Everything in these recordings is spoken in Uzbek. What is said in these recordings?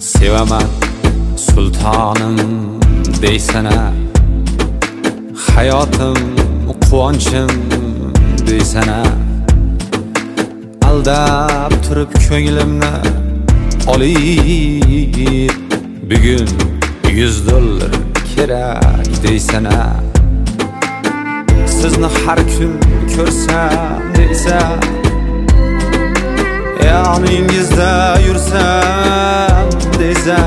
sevaman sultonim deysana hayotim quvonchim deysana. Aldab turib ko'nglimni olib bugun yuz dollar kerak deysana? Sizni har kun ko'rsam deysa yoningizda yursam deysa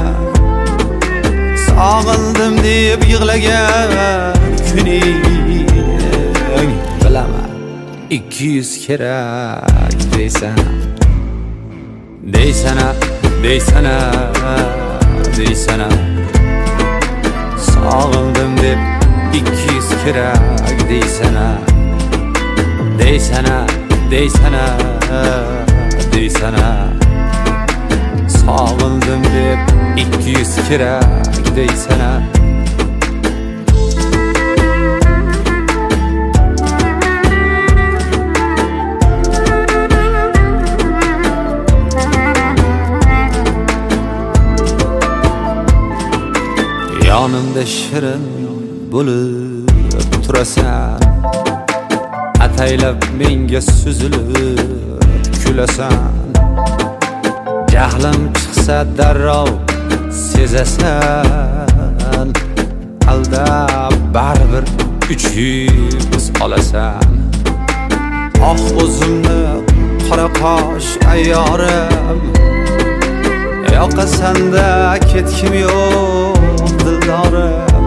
sog'indim deb yig'lagan kuning bilaman. Ikki yuz kerak deysan. Deysana deysana deysana. Sog'indim deb ikki yuz kerak deysana deysana deysana deysana sog'indim deb ikki yuz kerak deysana yonimda shirin bo'lib turasan. Ataylab menga suzilib kulasan. Jahlim chiqsa darrov sezasan. Aldab baribir uch yuz olasan. Oh o'zimni qora qosh ayyorim. Yoqasanda ketkim yo'q. Dildorim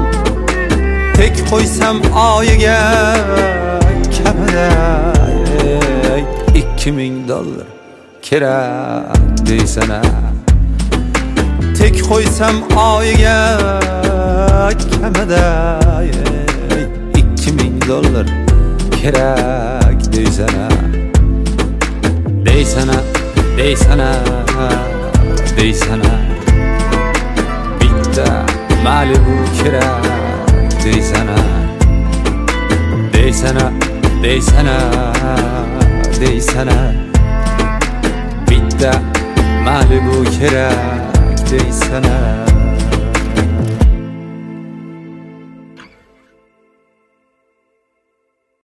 tek qo'ysam oyiga kamida ikki ming dollar kerak deysana tek qo'ysam oyiga kamida ikki ming dollar kerak deysana deysana deysana bitta malibu kerak deysana deysana deysana deysana bitta malibu kerak deysana